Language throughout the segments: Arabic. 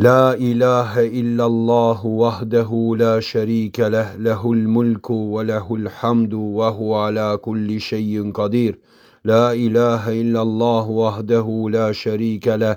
لا إله إلا الله وحده لا شريك له له الملك وله الحمد وهو على كل شيء قدير. لا إله إلا الله وحده لا شريك له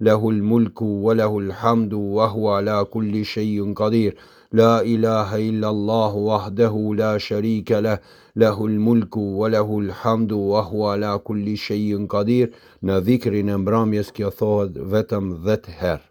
له الملك وله الحمد وهو على كل شيء قدير لا إله إلا الله وحده لا شريك له له الملك وله الحمد وهو على كل شيء قدير në dhikrin e mbrëmjes kjo thohet vetëm 10 herë